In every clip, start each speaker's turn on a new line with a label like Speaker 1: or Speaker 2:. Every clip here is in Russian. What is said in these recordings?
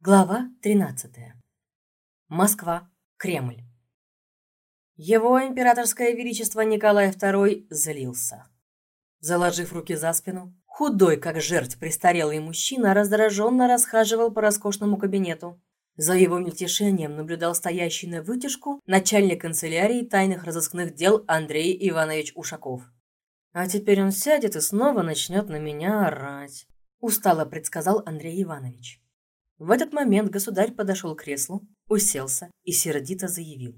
Speaker 1: Глава 13. Москва. Кремль. Его императорское величество Николай II злился. Заложив руки за спину, худой, как жертв престарелый мужчина раздраженно расхаживал по роскошному кабинету. За его мельтешением наблюдал стоящий на вытяжку начальник канцелярии тайных разыскных дел Андрей Иванович Ушаков. «А теперь он сядет и снова начнет на меня орать», – устало предсказал Андрей Иванович. В этот момент государь подошел к креслу, уселся и сердито заявил.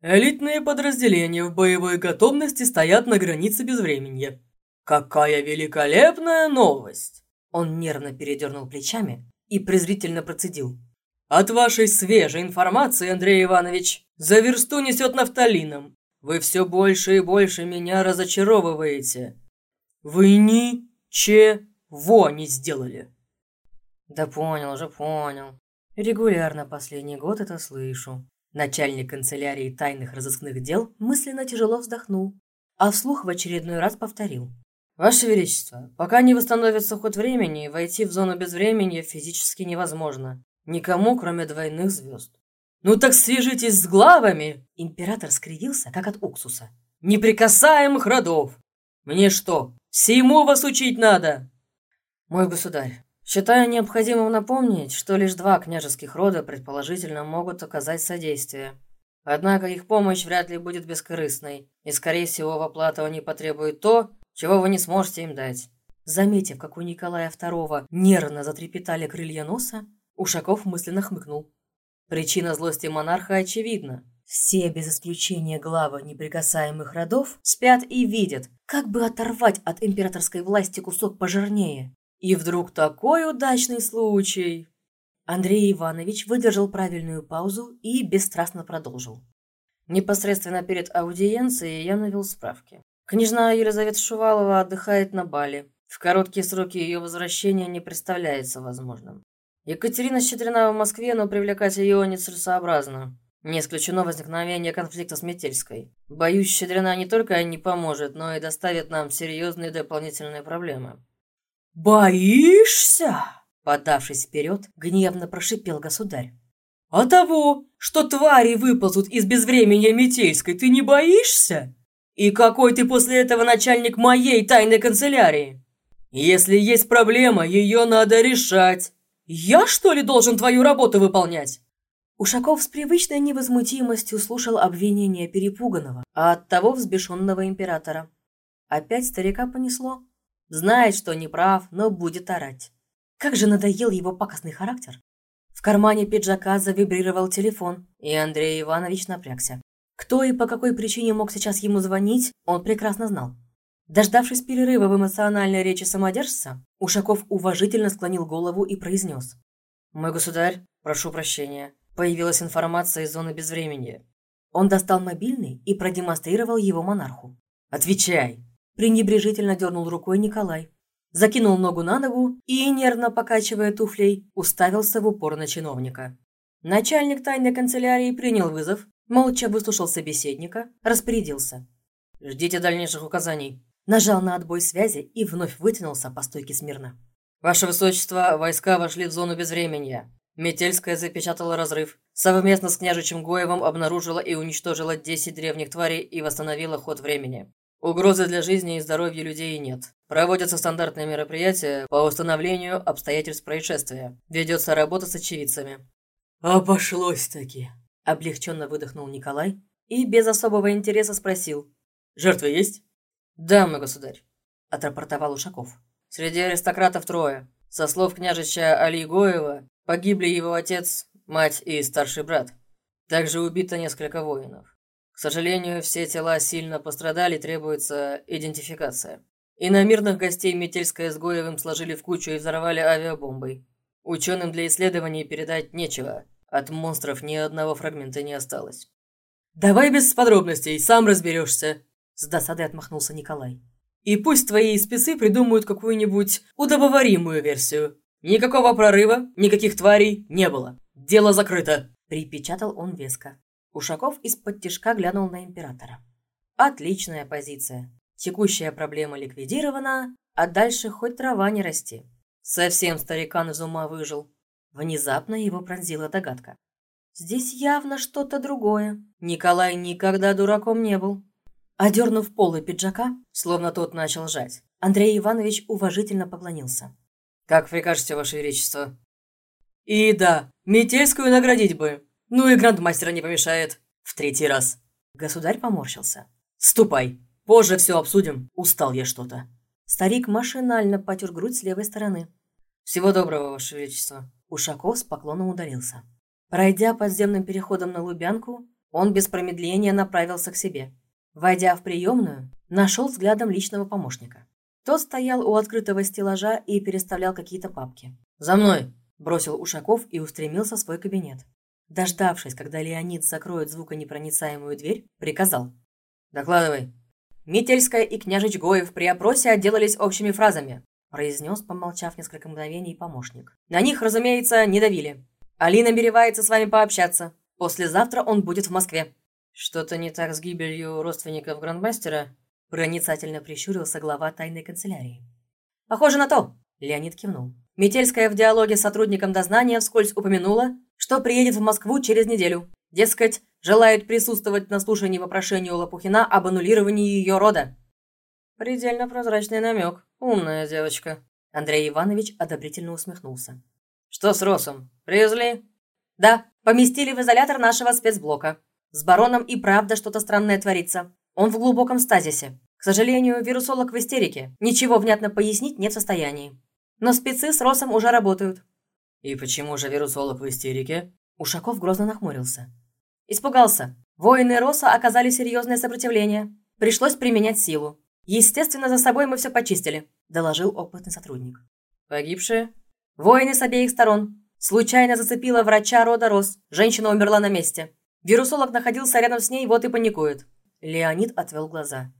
Speaker 2: «Элитные подразделения в боевой готовности стоят на границе безвременья. Какая великолепная новость!»
Speaker 1: Он нервно передернул плечами и презрительно процедил.
Speaker 2: «От вашей свежей информации, Андрей Иванович, за версту несет нафталином. Вы все больше и больше меня разочаровываете. Вы ничего не сделали».
Speaker 1: Да понял уже, понял. Регулярно последний год это слышу. Начальник канцелярии тайных разыскных дел мысленно тяжело вздохнул, а вслух в очередной раз повторил. «Ваше Величество, пока не восстановится ход времени, войти в зону безвременья физически невозможно. Никому, кроме двойных звезд».
Speaker 2: «Ну так свяжитесь с главами!»
Speaker 1: Император скривился, как от уксуса.
Speaker 2: «Неприкасаемых родов! Мне что, всему вас учить надо?»
Speaker 1: «Мой государь, Считаю необходимым напомнить, что лишь два княжеских рода предположительно могут оказать содействие. Однако их помощь вряд ли будет бескорыстной, и, скорее всего, в оплату они потребуют то, чего вы не сможете им дать. Заметив, как у Николая II нервно затрепетали крылья носа, Ушаков мысленно хмыкнул. Причина злости монарха очевидна. Все, без исключения главы неприкасаемых родов, спят и видят, как бы оторвать от императорской власти кусок пожирнее. И вдруг такой удачный случай. Андрей Иванович выдержал правильную паузу и бесстрастно продолжил. Непосредственно перед аудиенцией я навел справки. Княжна Елизавета Шувалова отдыхает на Бали. В короткие сроки ее возвращения не представляется возможным. Екатерина Щедрина в Москве, но привлекать ее нецелесообразно. Не исключено возникновение конфликта с Метельской. Боюсь, Щедрина не только не поможет, но и доставит нам серьезные дополнительные проблемы.
Speaker 2: «Боишься?»
Speaker 1: Подавшись вперед, гневно прошипел государь.
Speaker 2: «А того, что твари выползут из безвременья Метельской, ты не боишься? И какой ты после этого начальник моей тайной канцелярии? Если есть проблема, ее надо решать. Я, что ли, должен твою работу выполнять?»
Speaker 1: Ушаков с привычной невозмутимостью слушал обвинения перепуганного, а оттого взбешенного императора. Опять старика понесло. Знает, что не прав, но будет орать. Как же надоел его пакостный характер. В кармане пиджака завибрировал телефон, и Андрей Иванович напрягся. Кто и по какой причине мог сейчас ему звонить, он прекрасно знал. Дождавшись перерыва в эмоциональной речи самодержца, Ушаков уважительно склонил голову и произнес. «Мой государь, прошу прощения. Появилась информация из зоны безвременья». Он достал мобильный и продемонстрировал его монарху. «Отвечай!» Пренебрежительно дернул рукой Николай. Закинул ногу на ногу и, нервно покачивая туфлей, уставился в упор на чиновника. Начальник тайной канцелярии принял вызов, молча выслушал собеседника, распорядился. «Ждите дальнейших указаний». Нажал на отбой связи и вновь вытянулся по стойке смирно. «Ваше Высочество, войска вошли в зону безвременья. Метельская запечатала разрыв. Совместно с княжичем Гоевым обнаружила и уничтожила 10 древних тварей и восстановила ход времени. Угрозы для жизни и здоровья людей нет. Проводятся стандартные мероприятия по установлению обстоятельств происшествия. Ведется работа с очевидцами.
Speaker 2: «Обошлось-таки!»
Speaker 1: – облегченно выдохнул Николай и без особого интереса спросил.
Speaker 2: «Жертвы есть?»
Speaker 1: «Да, мой государь», – отрапортовал Ушаков. «Среди аристократов трое. Со слов княжича Али Гоева, погибли его отец, мать и старший брат. Также убито несколько воинов. К сожалению, все тела сильно пострадали, требуется идентификация. И на мирных гостей Метельская с Гоевым сложили в кучу и взорвали авиабомбой. Ученым для исследований передать нечего. От монстров ни одного фрагмента не осталось.
Speaker 2: «Давай без подробностей, сам разберешься», –
Speaker 1: с досадой отмахнулся Николай.
Speaker 2: «И пусть твои спецы придумают какую-нибудь удобоваримую версию. Никакого прорыва, никаких тварей не было. Дело закрыто», –
Speaker 1: припечатал он веско. Ушаков из-под тишка глянул на императора. Отличная позиция. Текущая проблема ликвидирована, а дальше хоть трава не расти. Совсем старикан из ума выжил. Внезапно его пронзила догадка. Здесь явно что-то другое. Николай никогда дураком не был. Одернув полы пиджака, словно тот начал жать, Андрей Иванович уважительно поклонился.
Speaker 2: «Как прикажете, Ваше Величество?» «И да, Метельскую наградить бы. Ну и грандмастера не помешает. В третий раз».
Speaker 1: Государь поморщился.
Speaker 2: «Ступай. Позже все обсудим. Устал я что-то».
Speaker 1: Старик машинально потер грудь с левой стороны.
Speaker 2: «Всего доброго, Ваше Величество».
Speaker 1: Ушаков с поклоном удалился. Пройдя подземным переходом на Лубянку, он без промедления направился к себе. Войдя в приемную, нашел взглядом личного помощника. Тот стоял у открытого стеллажа и переставлял какие-то папки.
Speaker 2: «За мной!»
Speaker 1: – бросил Ушаков и устремился в свой кабинет. Дождавшись, когда Леонид закроет звуконепроницаемую дверь, приказал.
Speaker 2: «Докладывай».
Speaker 1: «Метельская и княжич Гоев при опросе отделались общими фразами», произнес, помолчав несколько мгновений, помощник. «На них, разумеется, не давили. Али намеревается с вами пообщаться. Послезавтра он будет в Москве».
Speaker 2: «Что-то не так с гибелью родственников грандмастера?»
Speaker 1: Проницательно прищурился глава тайной канцелярии. «Похоже на то», – Леонид кивнул. Метельская в диалоге с сотрудником дознания вскользь упомянула, что приедет в Москву через неделю. Дескать, желает присутствовать на слушании вопрошения у Лопухина об аннулировании ее рода.
Speaker 2: «Предельно прозрачный намек. Умная девочка».
Speaker 1: Андрей Иванович одобрительно усмехнулся.
Speaker 2: «Что с Росом? Привезли?»
Speaker 1: «Да, поместили в изолятор нашего спецблока. С бароном и правда что-то странное творится. Он в глубоком стазисе. К сожалению, вирусолог в истерике. Ничего внятно пояснить не в состоянии. Но спецы с Росом уже работают.
Speaker 2: И почему же вирусолог в истерике?
Speaker 1: Ушаков грозно нахмурился. Испугался. Воины Роса оказали серьезное сопротивление. Пришлось применять силу. Естественно, за собой мы все почистили, доложил опытный сотрудник.
Speaker 2: Погибшие?
Speaker 1: Воины с обеих сторон. Случайно зацепила врача рода Рос. Женщина умерла на месте. Вирусолог находился рядом с ней, вот и паникует. Леонид отвел глаза.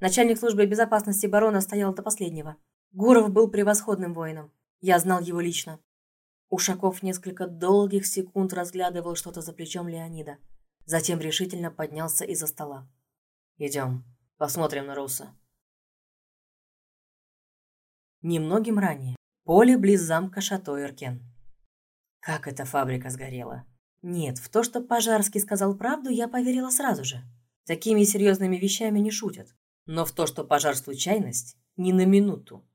Speaker 1: Начальник службы безопасности барона стоял до последнего. Гуров был превосходным воином. Я знал его лично. Ушаков несколько долгих секунд разглядывал что-то за плечом Леонида. Затем решительно поднялся из-за стола.
Speaker 2: «Идем, посмотрим на Руса».
Speaker 1: Немногим ранее. Поле близ замка Шато-Иркен. Как эта фабрика сгорела? Нет, в то, что Пожарский сказал правду, я поверила сразу же. Такими серьезными вещами не шутят. Но в то, что пожар – случайность, ни на минуту.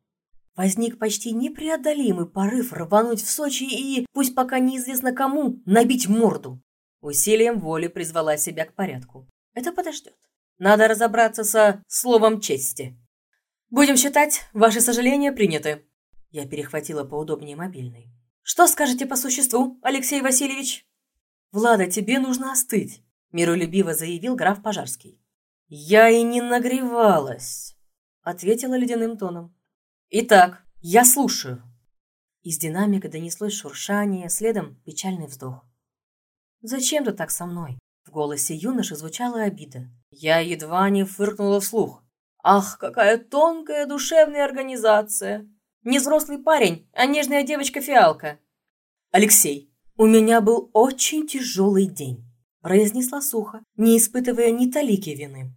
Speaker 1: Возник почти непреодолимый порыв рвануть в Сочи и, пусть пока неизвестно кому, набить морду. Усилием воли призвала себя к порядку. Это подождет. Надо разобраться со словом чести. Будем считать, ваши сожаления приняты. Я перехватила поудобнее мобильный. Что скажете по существу, Алексей Васильевич? Влада, тебе нужно остыть миролюбиво заявил граф Пожарский. «Я и не нагревалась», — ответила ледяным тоном. «Итак, я слушаю». Из динамика донеслось шуршание, следом печальный вздох. «Зачем ты так со мной?» В голосе юноши звучала обида. Я едва не фыркнула вслух. «Ах, какая тонкая душевная организация! Не взрослый парень, а нежная девочка-фиалка!» «Алексей, у меня был очень тяжелый день произнесла сухо, не испытывая ни талики вины.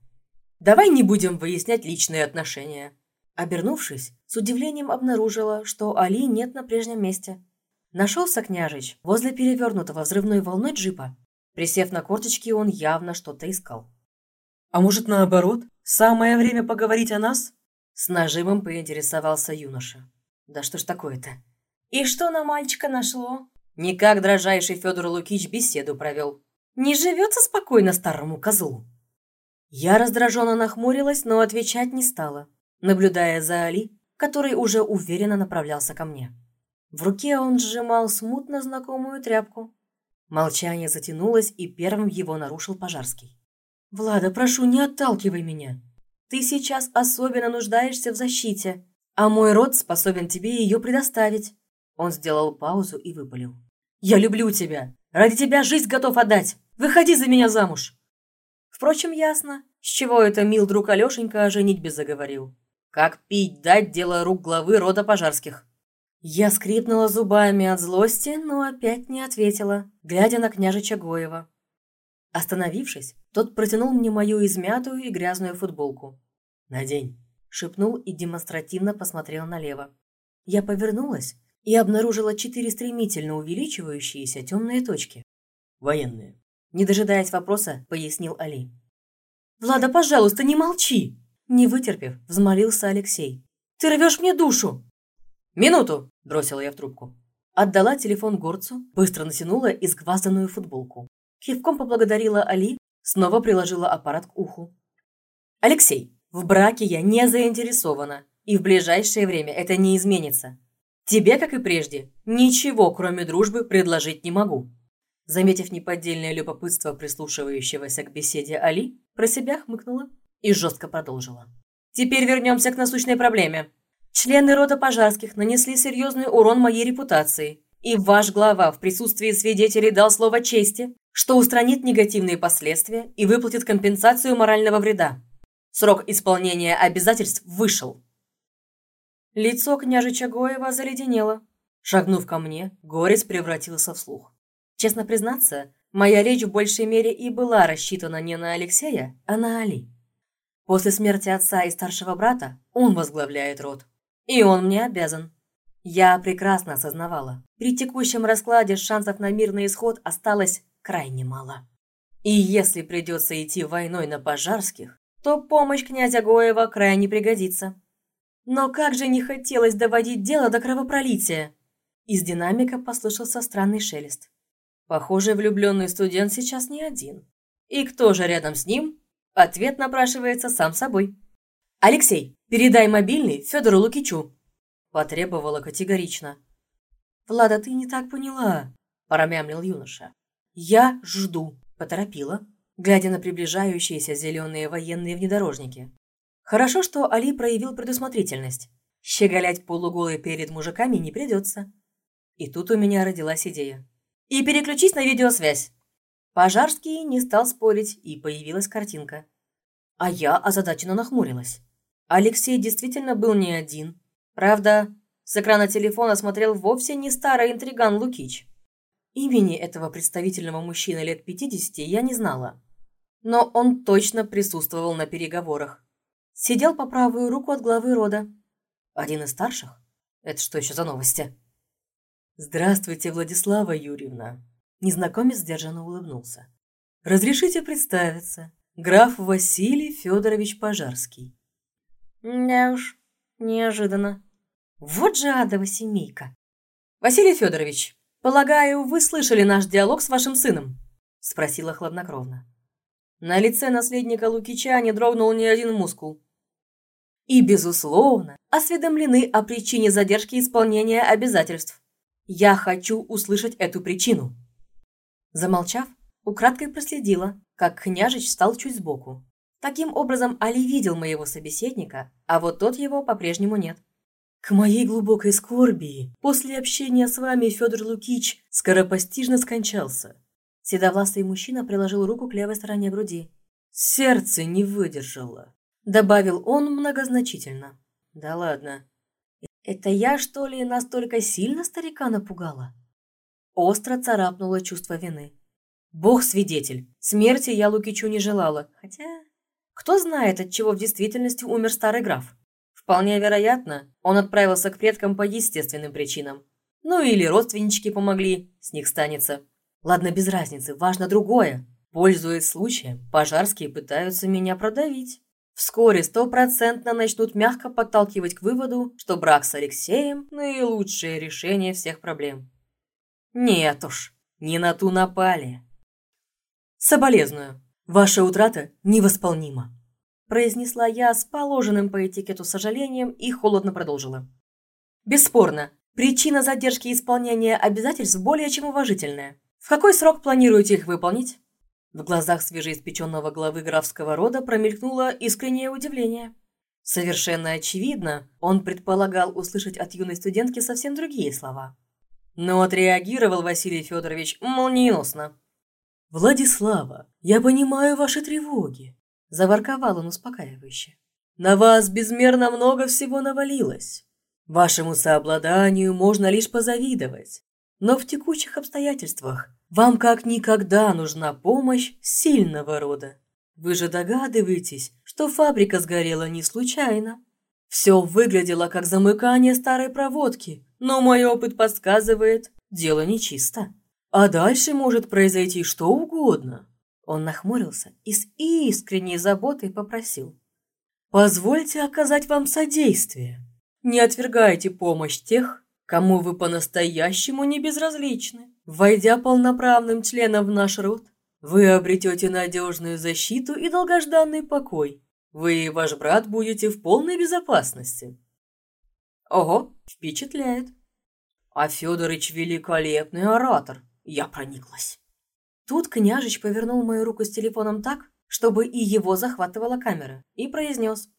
Speaker 1: «Давай не будем выяснять личные отношения». Обернувшись, с удивлением обнаружила, что Али нет на прежнем месте. Нашелся княжич возле перевернутого взрывной волной джипа. Присев на корточки, он явно что-то искал.
Speaker 2: «А может, наоборот? Самое время поговорить о нас?»
Speaker 1: С нажимом поинтересовался юноша. «Да что ж такое-то?» «И что на мальчика нашло?» Никак дрожайший Федор Лукич беседу провел. Не живется спокойно старому козлу. Я раздраженно нахмурилась, но отвечать не стала, наблюдая за Али, который уже уверенно направлялся ко мне. В руке он сжимал смутно знакомую тряпку. Молчание затянулось, и первым его нарушил Пожарский. «Влада, прошу, не отталкивай меня. Ты сейчас особенно нуждаешься в защите, а мой род способен тебе ее предоставить». Он сделал паузу и выпалил. «Я люблю тебя. Ради тебя жизнь готов отдать. Выходи за меня замуж!» Впрочем, ясно, с чего это мил друг Алешенька о женитьбе заговорил. Как пить дать дело рук главы рода пожарских. Я скрипнула зубами от злости, но опять не ответила, глядя на княжича Гоева. Остановившись, тот протянул мне мою измятую и грязную футболку. «Надень», — шепнул и демонстративно посмотрел налево. Я повернулась и обнаружила четыре стремительно увеличивающиеся темные точки.
Speaker 2: Военные.
Speaker 1: Не дожидаясь вопроса, пояснил Али. «Влада, пожалуйста, не молчи!» Не вытерпев, взмолился Алексей. «Ты рвешь мне душу!»
Speaker 2: «Минуту!» – бросила я в трубку.
Speaker 1: Отдала телефон горцу, быстро натянула изгвазданную футболку. Кивком поблагодарила Али, снова приложила аппарат к уху. «Алексей, в браке я не заинтересована, и в ближайшее время это не изменится. Тебе, как и прежде, ничего, кроме дружбы, предложить не могу». Заметив неподдельное любопытство прислушивающегося к беседе Али, про себя хмыкнула и жестко продолжила. «Теперь вернемся к насущной проблеме. Члены рода Пожарских нанесли серьезный урон моей репутации, и ваш глава в присутствии свидетелей дал слово чести, что устранит негативные последствия и выплатит компенсацию морального вреда. Срок исполнения обязательств вышел». Лицо княжича Гоева заледенело. Шагнув ко мне, горец превратился в слух. Честно признаться, моя речь в большей мере и была рассчитана не на Алексея, а на Али. После смерти отца и старшего брата он возглавляет род. И он мне обязан. Я прекрасно осознавала, при текущем раскладе шансов на мирный исход осталось крайне мало. И если придется идти войной на пожарских, то помощь князя Гоева крайне пригодится. Но как же не хотелось доводить дело до кровопролития. Из динамика послышался странный шелест. Похоже, влюбленный студент сейчас не один. И кто же рядом с ним? Ответ напрашивается сам собой. «Алексей, передай мобильный Федору Лукичу», – потребовала категорично. «Влада, ты не так поняла», – промямлил юноша. «Я жду», – поторопила, глядя на приближающиеся зеленые военные внедорожники. Хорошо, что Али проявил предусмотрительность. Щеголять полуголой перед мужиками не придется. И тут у меня родилась идея. «И переключись на видеосвязь», Пожарский не стал спорить, и появилась картинка. А я озадаченно нахмурилась. Алексей действительно был не один. Правда, с экрана телефона смотрел вовсе не старый интриган Лукич. Имени этого представительного мужчины лет 50 я не знала. Но он точно присутствовал на переговорах. Сидел по правую руку от главы рода. Один из старших? Это что еще за новости? «Здравствуйте, Владислава Юрьевна», Незнакомец сдержанно улыбнулся. «Разрешите представиться. Граф Василий Федорович Пожарский». «Да уж, неожиданно. Вот же адова семейка». «Василий Федорович, полагаю, вы слышали наш диалог с вашим сыном?» Спросила хладнокровно. На лице наследника Лукича не дрогнул ни один мускул. И, безусловно, осведомлены о причине задержки исполнения обязательств. Я хочу услышать эту причину. Замолчав, украдкой проследила, как княжич стал чуть сбоку. Таким образом, Али видел моего собеседника, а вот тот его по-прежнему нет. К моей глубокой скорби, после общения с вами Федор Лукич скоропостижно скончался. Седовласый мужчина приложил руку к левой стороне груди. Сердце не выдержало, добавил он многозначительно. Да ладно. Это я, что ли, настолько сильно старика напугала? Остро царапнуло чувство вины. Бог свидетель, смерти я Лукичу не желала, хотя... Кто знает, от чего в действительности умер старый граф? Вполне вероятно, он отправился к предкам по естественным причинам. Ну или родственнички помогли, с них станется. Ладно, без разницы, важно другое. Пользуясь случаем, пожарские пытаются меня продавить. Вскоре стопроцентно начнут мягко подталкивать к выводу, что брак с Алексеем – наилучшее решение всех проблем. Нет уж, не на ту напали. Соболезную. Ваша утрата невосполнима. Произнесла я с положенным по этикету сожалением и холодно продолжила. Бесспорно, причина задержки исполнения обязательств более чем уважительная. В какой срок планируете их выполнить? В глазах свежеиспеченного главы графского рода промелькнуло искреннее удивление. Совершенно очевидно, он предполагал услышать от юной студентки совсем другие слова. Но отреагировал Василий Федорович молниеносно. «Владислава, я понимаю ваши тревоги», – заворковал он успокаивающе. «На вас безмерно много всего навалилось. Вашему сообладанию можно лишь позавидовать. Но в текущих обстоятельствах вам как никогда нужна помощь сильного рода. Вы же догадываетесь, что фабрика сгорела не случайно. Все выглядело как замыкание старой проводки, но мой опыт подсказывает, дело нечисто. А дальше может произойти что угодно. Он нахмурился и с искренней заботой попросил. «Позвольте оказать вам содействие. Не отвергайте помощь тех, кому вы по-настоящему не безразличны. Войдя полноправным членом в наш род, вы обретете надежную защиту и долгожданный покой. Вы и ваш брат будете в полной безопасности». Ого, впечатляет. А Федорыч великолепный оратор. Я прониклась. Тут княжич повернул мою руку с телефоном так, чтобы и его захватывала камера, и произнес.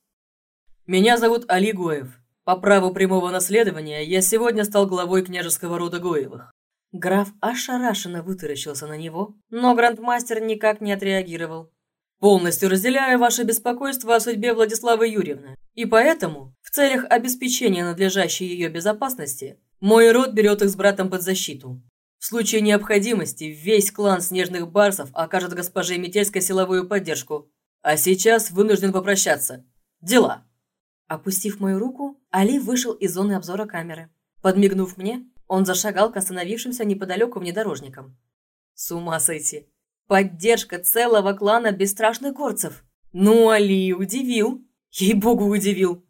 Speaker 2: «Меня зовут Али Гоев. По праву прямого наследования я сегодня стал главой княжеского рода Гоевых».
Speaker 1: Граф ошарашенно вытаращился на него, но грандмастер никак не отреагировал.
Speaker 2: «Полностью разделяю ваше беспокойство о судьбе Владиславы Юрьевны, и поэтому, в целях обеспечения надлежащей ее безопасности, мой род берет их с братом под защиту. В случае необходимости весь клан Снежных Барсов окажет госпоже Метельской силовую поддержку. А сейчас вынужден попрощаться. Дела.
Speaker 1: Опустив мою руку, Али вышел из зоны обзора камеры. Подмигнув мне, он зашагал к остановившимся неподалеку внедорожникам. С ума сойти. Поддержка целого клана бесстрашных горцев. Ну, Али удивил. Ей-богу, удивил.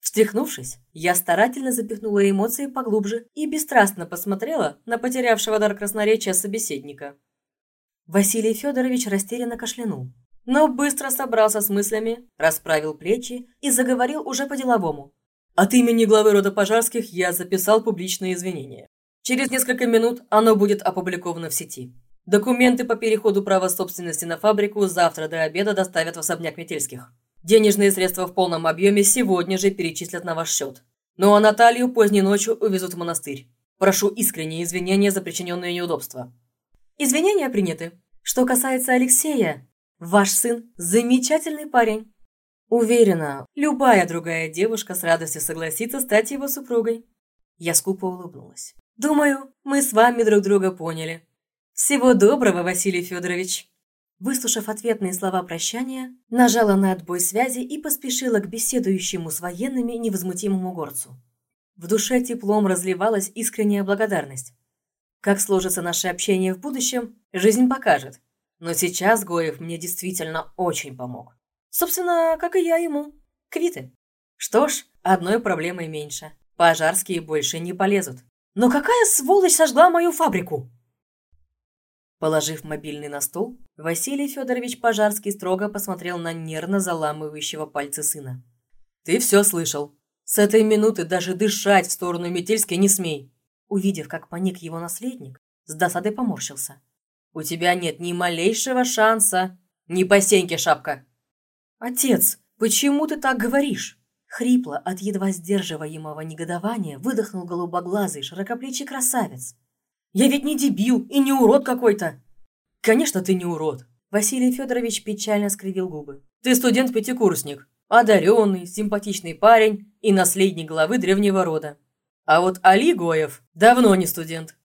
Speaker 1: Встряхнувшись, я старательно запихнула эмоции поглубже и бесстрастно посмотрела на потерявшего дар красноречия собеседника. Василий Федорович растерянно кашлянул, но быстро собрался с мыслями, расправил плечи и заговорил уже по-деловому.
Speaker 2: От имени главы рода Пожарских я записал публичное извинение. Через несколько минут оно будет опубликовано в сети. Документы по переходу права собственности на фабрику завтра до обеда доставят в особняк Метельских. Денежные средства в полном объеме сегодня же перечислят на ваш счет. Ну а Наталью поздней ночью увезут в монастырь. Прошу искренние извинения за причиненные неудобства.
Speaker 1: Извинения приняты. Что касается Алексея, ваш сын – замечательный парень. Уверена, любая другая девушка с радостью согласится стать его супругой. Я скупо улыбнулась. Думаю, мы с вами друг друга поняли. Всего доброго, Василий Федорович. Выслушав ответные слова прощания, нажала на отбой связи и поспешила к беседующему с военными невозмутимому горцу. В душе теплом разливалась искренняя благодарность. Как сложится наше общение в будущем, жизнь покажет. Но сейчас Гоев мне действительно очень помог. Собственно, как и я ему. Квиты. Что ж, одной проблемой меньше. Пожарские больше не полезут. Но какая сволочь сожгла мою фабрику? Положив мобильный на стол, Василий Федорович Пожарский строго посмотрел на нервно заламывающего пальцы сына.
Speaker 2: «Ты все слышал. С этой минуты даже дышать в сторону Метельской не смей!»
Speaker 1: Увидев, как паник его наследник, с досадой поморщился. «У тебя нет ни малейшего шанса, ни по сеньке шапка!» «Отец, почему ты так говоришь?» Хрипло от едва сдерживаемого негодования выдохнул голубоглазый широкоплечий красавец. Я ведь не дебил и не урод какой-то!»
Speaker 2: «Конечно, ты не урод!»
Speaker 1: Василий Федорович печально скривил губы.
Speaker 2: «Ты студент-пятикурсник, одаренный, симпатичный парень и наследник главы древнего рода. А вот Али Гоев давно не студент.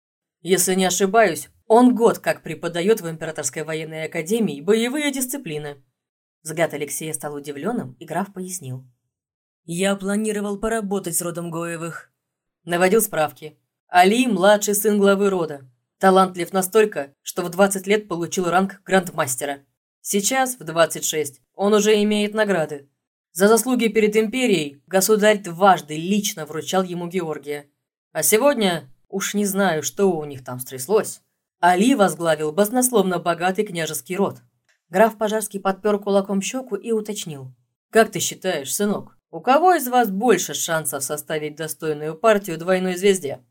Speaker 2: Если не ошибаюсь, он год как преподает в Императорской военной академии боевые дисциплины».
Speaker 1: Взгляд Алексея стал удивленным, и граф пояснил.
Speaker 2: «Я планировал поработать с родом Гоевых. Наводил справки. Али – младший сын главы рода. Талантлив настолько, что в 20 лет получил ранг грандмастера. Сейчас, в 26, он уже имеет награды. За заслуги перед империей государь дважды лично вручал ему Георгия. А сегодня, уж не знаю, что у них там стряслось, Али возглавил баснословно богатый княжеский род.
Speaker 1: Граф Пожарский подпер кулаком щеку и уточнил.
Speaker 2: «Как ты считаешь, сынок, у кого из вас больше шансов составить достойную партию двойной звезде?»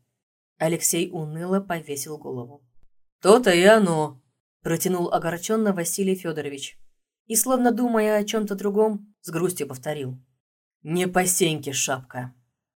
Speaker 1: Алексей уныло повесил голову.
Speaker 2: «То-то и оно», –
Speaker 1: протянул огорченно Василий Федорович. И, словно думая о чем-то другом, с грустью повторил.
Speaker 2: «Не по сеньке шапка».